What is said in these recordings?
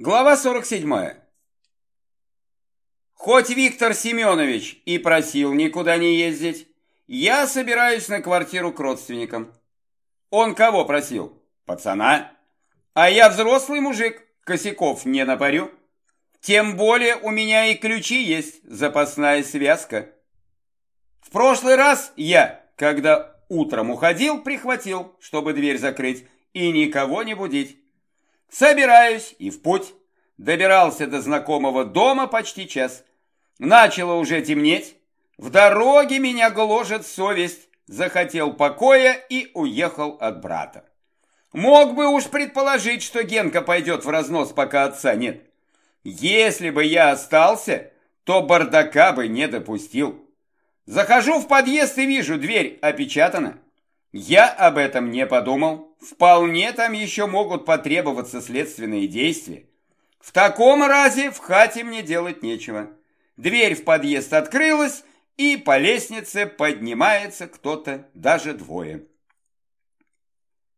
Глава 47. Хоть Виктор Семенович и просил никуда не ездить, я собираюсь на квартиру к родственникам. Он кого просил? Пацана. А я взрослый мужик, косяков не напарю. Тем более у меня и ключи есть, запасная связка. В прошлый раз я, когда утром уходил, прихватил, чтобы дверь закрыть и никого не будить. Собираюсь и в путь. Добирался до знакомого дома почти час. Начало уже темнеть. В дороге меня гложет совесть. Захотел покоя и уехал от брата. Мог бы уж предположить, что Генка пойдет в разнос, пока отца нет. Если бы я остался, то бардака бы не допустил. Захожу в подъезд и вижу, дверь опечатана. Я об этом не подумал. Вполне там еще могут потребоваться следственные действия. В таком разе в хате мне делать нечего. Дверь в подъезд открылась, и по лестнице поднимается кто-то, даже двое.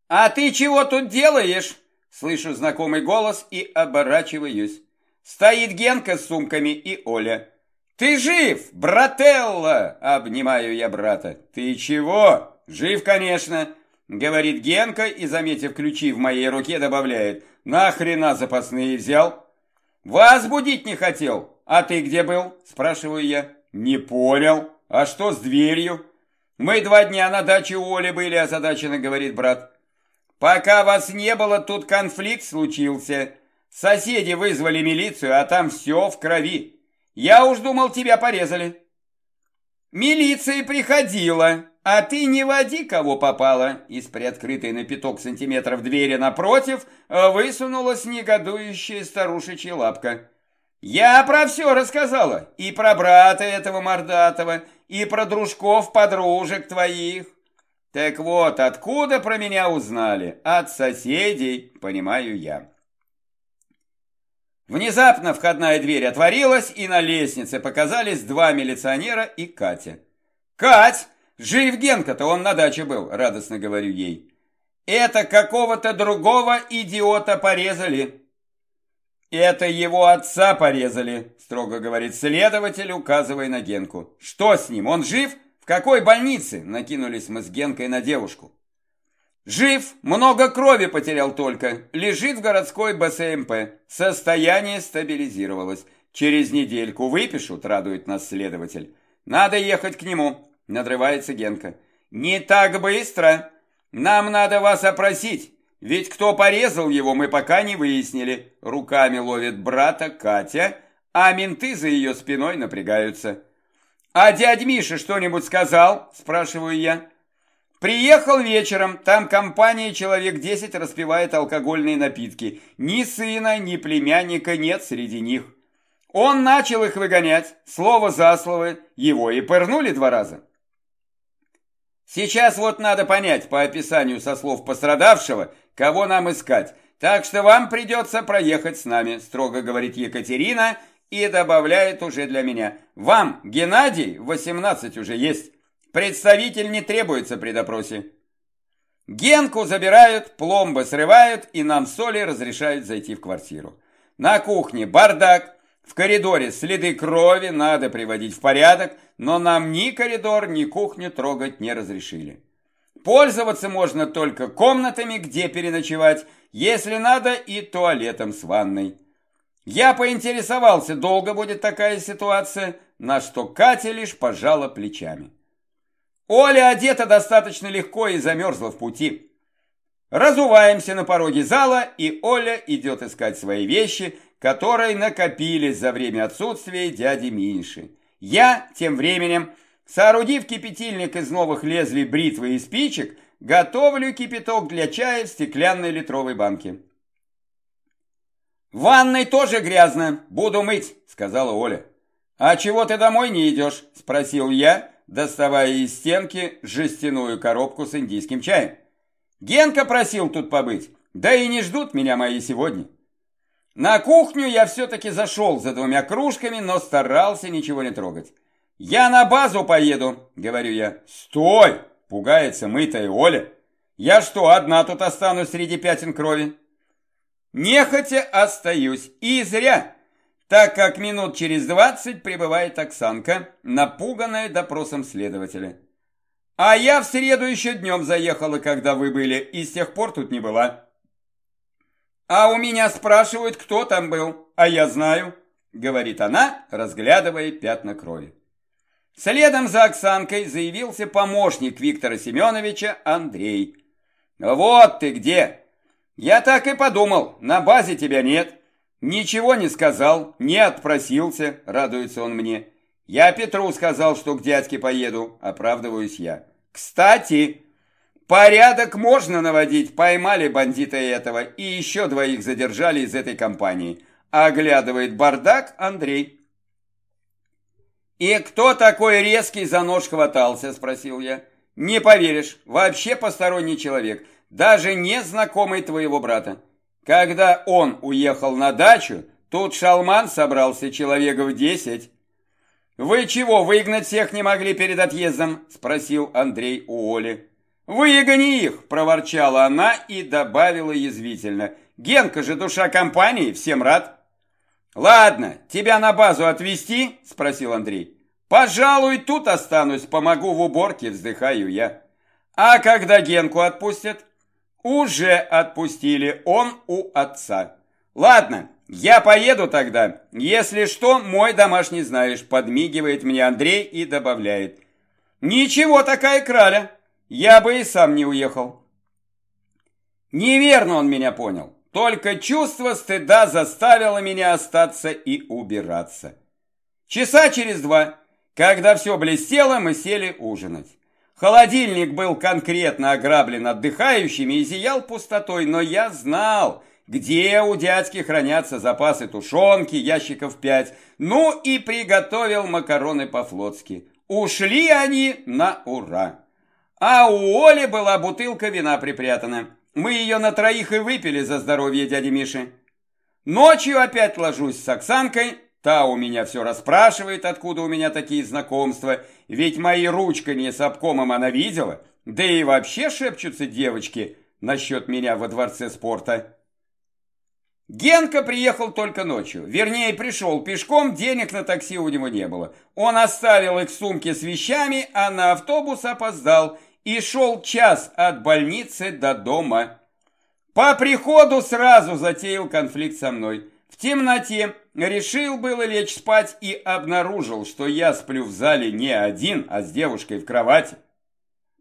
«А ты чего тут делаешь?» Слышу знакомый голос и оборачиваюсь. Стоит Генка с сумками и Оля. «Ты жив, брателла!» Обнимаю я брата. «Ты чего?» «Жив, конечно!» Говорит Генка и, заметив ключи в моей руке, добавляет. Нахрена запасные взял? Вас будить не хотел. А ты где был? Спрашиваю я. Не понял. А что с дверью? Мы два дня на даче у Оли были, озадаченно говорит брат. Пока вас не было, тут конфликт случился. Соседи вызвали милицию, а там все в крови. Я уж думал, тебя порезали. Милиция приходила, а ты не води, кого попало. Из приоткрытой на пяток сантиметров двери напротив высунулась негодующая старушечья лапка. Я про все рассказала, и про брата этого мордатого, и про дружков-подружек твоих. Так вот, откуда про меня узнали? От соседей, понимаю я. Внезапно входная дверь отворилась, и на лестнице показались два милиционера и Катя. «Кать, жив Генка-то, он на даче был», — радостно говорю ей. «Это какого-то другого идиота порезали». «Это его отца порезали», — строго говорит следователь, указывая на Генку. «Что с ним? Он жив? В какой больнице?» — накинулись мы с Генкой на девушку. Жив, много крови потерял только. Лежит в городской БСМП. Состояние стабилизировалось. Через недельку выпишут, радует нас следователь. Надо ехать к нему, надрывается Генка. Не так быстро. Нам надо вас опросить. Ведь кто порезал его, мы пока не выяснили. Руками ловит брата Катя, а менты за ее спиной напрягаются. А дядь Миша что-нибудь сказал? Спрашиваю я. Приехал вечером, там компания человек 10 распивает алкогольные напитки. Ни сына, ни племянника нет среди них. Он начал их выгонять, слово за слово, его и пырнули два раза. Сейчас вот надо понять по описанию со слов пострадавшего, кого нам искать. Так что вам придется проехать с нами, строго говорит Екатерина и добавляет уже для меня. Вам, Геннадий, 18 уже есть. Представитель не требуется при допросе. Генку забирают, пломбы срывают, и нам соли разрешают зайти в квартиру. На кухне бардак, в коридоре следы крови надо приводить в порядок, но нам ни коридор, ни кухню трогать не разрешили. Пользоваться можно только комнатами, где переночевать, если надо, и туалетом с ванной. Я поинтересовался, долго будет такая ситуация, на что Катя лишь пожала плечами. Оля одета достаточно легко и замерзла в пути. Разуваемся на пороге зала, и Оля идет искать свои вещи, которые накопились за время отсутствия дяди Миши. Я, тем временем, соорудив кипятильник из новых лезвий бритвы и спичек, готовлю кипяток для чая в стеклянной литровой банке. «В ванной тоже грязно, буду мыть», — сказала Оля. «А чего ты домой не идешь?» — спросил я, доставая из стенки жестяную коробку с индийским чаем. «Генка просил тут побыть, да и не ждут меня мои сегодня». На кухню я все-таки зашел за двумя кружками, но старался ничего не трогать. «Я на базу поеду», — говорю я. «Стой!» — пугается мытая Оля. «Я что, одна тут останусь среди пятен крови?» Нехотя остаюсь, и зря, так как минут через двадцать прибывает Оксанка, напуганная допросом следователя. А я в среду еще днем заехала, когда вы были, и с тех пор тут не была. А у меня спрашивают, кто там был, а я знаю, говорит она, разглядывая пятна крови. Следом за Оксанкой заявился помощник Виктора Семеновича Андрей. «Вот ты где!» «Я так и подумал, на базе тебя нет. Ничего не сказал, не отпросился», — радуется он мне. «Я Петру сказал, что к дядьке поеду», — оправдываюсь я. «Кстати, порядок можно наводить, поймали бандита этого и еще двоих задержали из этой компании». Оглядывает бардак Андрей. «И кто такой резкий за нож хватался?» – спросил я. «Не поверишь, вообще посторонний человек даже не знакомый твоего брата. Когда он уехал на дачу, тут шалман собрался человеков десять. «Вы чего, выгнать всех не могли перед отъездом?» – спросил Андрей у Оли. «Выгони их!» – проворчала она и добавила язвительно. «Генка же душа компании, всем рад!» «Ладно, тебя на базу отвезти?» – спросил Андрей. «Пожалуй, тут останусь, помогу в уборке», – вздыхаю я. «А когда Генку отпустят?» Уже отпустили, он у отца. Ладно, я поеду тогда. Если что, мой домашний знаешь, подмигивает мне Андрей и добавляет. Ничего такая краля, я бы и сам не уехал. Неверно он меня понял. Только чувство стыда заставило меня остаться и убираться. Часа через два, когда все блестело, мы сели ужинать. Холодильник был конкретно ограблен отдыхающими и зиял пустотой, но я знал, где у дядьки хранятся запасы тушенки, ящиков пять, ну и приготовил макароны по-флотски. Ушли они на ура. А у Оли была бутылка вина припрятана. Мы ее на троих и выпили за здоровье дяди Миши. Ночью опять ложусь с Оксанкой, Та у меня все расспрашивает, откуда у меня такие знакомства, ведь мои ручкания с обкомом она видела, да и вообще шепчутся девочки насчет меня во дворце спорта. Генка приехал только ночью, вернее пришел пешком, денег на такси у него не было. Он оставил их в сумке с вещами, а на автобус опоздал и шел час от больницы до дома. По приходу сразу затеял конфликт со мной. В темноте решил было лечь спать и обнаружил, что я сплю в зале не один, а с девушкой в кровати.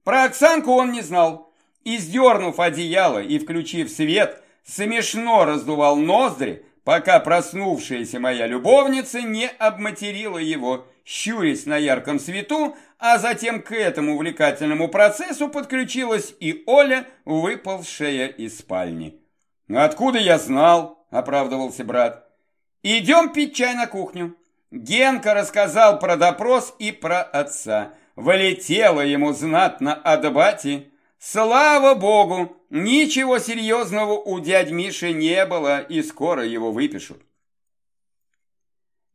Про Оксанку он не знал. И сдернув одеяло и включив свет, смешно раздувал ноздри, пока проснувшаяся моя любовница не обматерила его, щурясь на ярком свету, а затем к этому увлекательному процессу подключилась и Оля, выползшая из спальни. «Откуда я знал?» – оправдывался брат. «Идем пить чай на кухню». Генка рассказал про допрос и про отца. Вылетело ему знатно от бати. Слава богу, ничего серьезного у дядь Миши не было, и скоро его выпишут.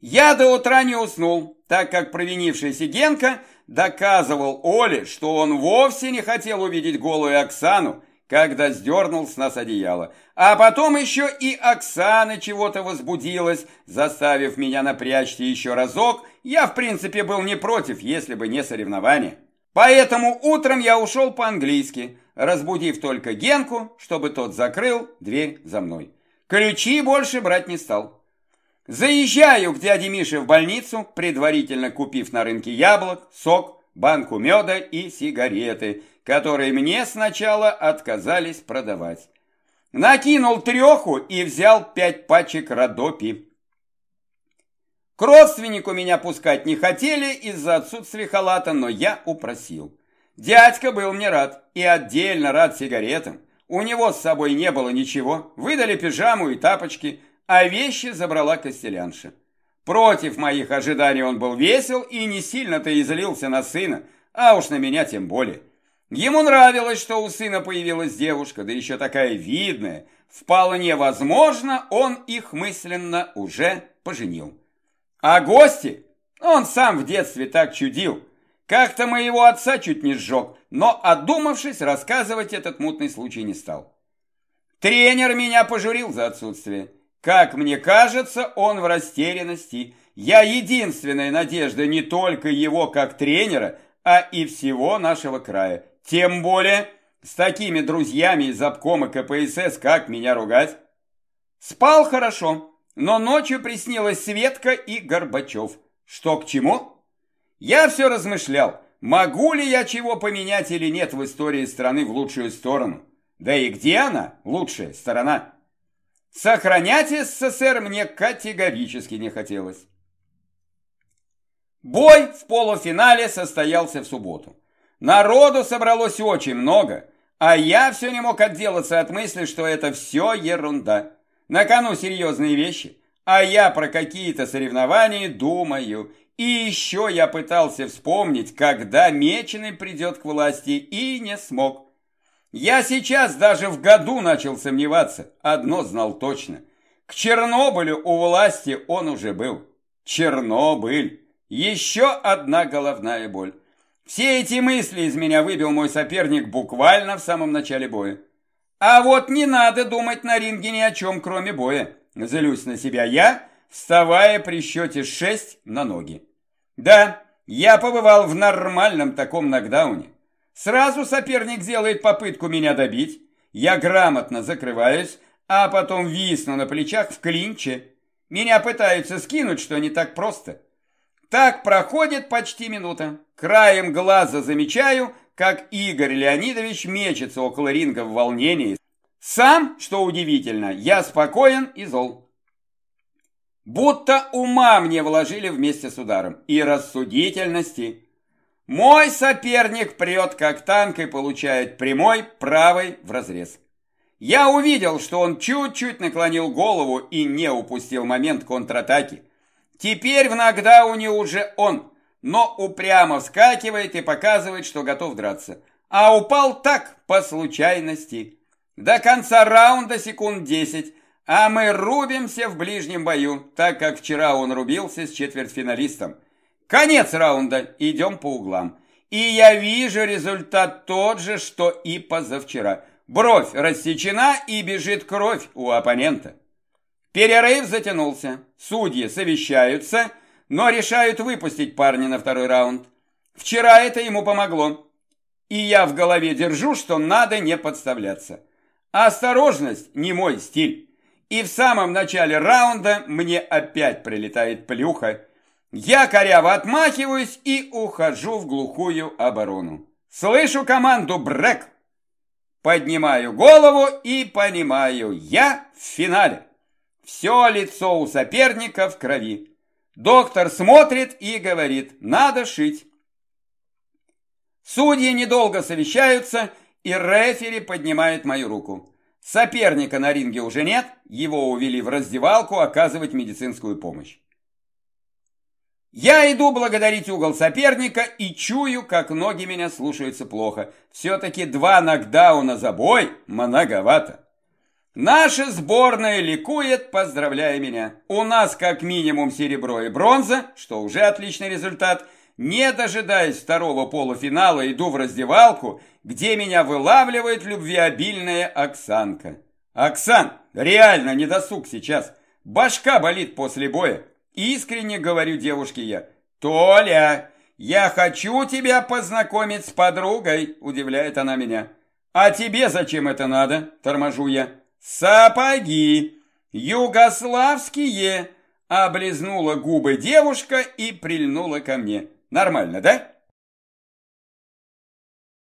Я до утра не уснул, так как провинившийся Генка доказывал Оле, что он вовсе не хотел увидеть голую Оксану, когда сдернул с нас одеяло. А потом еще и Оксана чего-то возбудилась, заставив меня напрячься еще разок. Я, в принципе, был не против, если бы не соревнование. Поэтому утром я ушел по-английски, разбудив только Генку, чтобы тот закрыл дверь за мной. Ключи больше брать не стал. Заезжаю к дяде Мише в больницу, предварительно купив на рынке яблок, сок, банку меда и сигареты – которые мне сначала отказались продавать. Накинул треху и взял пять пачек Родопи. К родственнику меня пускать не хотели из-за отсутствия халата, но я упросил. Дядька был мне рад и отдельно рад сигаретам. У него с собой не было ничего, выдали пижаму и тапочки, а вещи забрала костелянша. Против моих ожиданий он был весел и не сильно-то излился на сына, а уж на меня тем более. Ему нравилось, что у сына появилась девушка, да еще такая видная. Вполне возможно, он их мысленно уже поженил. А гости? Он сам в детстве так чудил. Как-то моего отца чуть не сжег, но, одумавшись, рассказывать этот мутный случай не стал. Тренер меня пожурил за отсутствие. Как мне кажется, он в растерянности. Я единственная надежда не только его как тренера, а и всего нашего края. Тем более с такими друзьями из обкома КПСС, как меня ругать? Спал хорошо, но ночью приснилась Светка и Горбачев. Что к чему? Я все размышлял, могу ли я чего поменять или нет в истории страны в лучшую сторону. Да и где она, лучшая сторона? Сохранять СССР мне категорически не хотелось. Бой в полуфинале состоялся в субботу. Народу собралось очень много, а я все не мог отделаться от мысли, что это все ерунда. На кону серьезные вещи, а я про какие-то соревнования думаю. И еще я пытался вспомнить, когда Меченый придет к власти, и не смог. Я сейчас даже в году начал сомневаться. Одно знал точно. К Чернобылю у власти он уже был. Чернобыль. Еще одна головная боль. Все эти мысли из меня выбил мой соперник буквально в самом начале боя. А вот не надо думать на ринге ни о чем, кроме боя. Злюсь на себя я, вставая при счете 6 на ноги. Да, я побывал в нормальном таком нокдауне. Сразу соперник делает попытку меня добить, я грамотно закрываюсь, а потом висну на плечах в клинче. Меня пытаются скинуть, что не так просто. Так проходит почти минута. Краем глаза замечаю, как Игорь Леонидович мечется около ринга в волнении. Сам, что удивительно, я спокоен и зол. Будто ума мне вложили вместе с ударом и рассудительности. Мой соперник прет как танк и получает прямой правой в разрез. Я увидел, что он чуть-чуть наклонил голову и не упустил момент контратаки. Теперь в нокдауне уже он, но упрямо вскакивает и показывает, что готов драться. А упал так, по случайности. До конца раунда секунд 10, а мы рубимся в ближнем бою, так как вчера он рубился с четвертьфиналистом. Конец раунда, идем по углам. И я вижу результат тот же, что и позавчера. Бровь рассечена и бежит кровь у оппонента. Перерыв затянулся. Судьи совещаются, но решают выпустить парня на второй раунд. Вчера это ему помогло. И я в голове держу, что надо не подставляться. Осторожность не мой стиль. И в самом начале раунда мне опять прилетает плюха. Я коряво отмахиваюсь и ухожу в глухую оборону. Слышу команду «Брэк». Поднимаю голову и понимаю, я в финале. Все лицо у соперника в крови. Доктор смотрит и говорит, надо шить. Судьи недолго совещаются, и рефери поднимает мою руку. Соперника на ринге уже нет, его увели в раздевалку оказывать медицинскую помощь. Я иду благодарить угол соперника и чую, как ноги меня слушаются плохо. Все-таки два нокдауна за бой многовато. Наша сборная ликует, поздравляя меня. У нас как минимум серебро и бронза, что уже отличный результат. Не дожидаясь второго полуфинала, иду в раздевалку, где меня вылавливает любвеобильная Оксанка. Оксан, реально не досуг сейчас. Башка болит после боя. Искренне говорю девушке я. «Толя, я хочу тебя познакомить с подругой», удивляет она меня. «А тебе зачем это надо?» торможу я. «Сапоги! Югославские!» Облизнула губы девушка и прильнула ко мне. «Нормально, да?»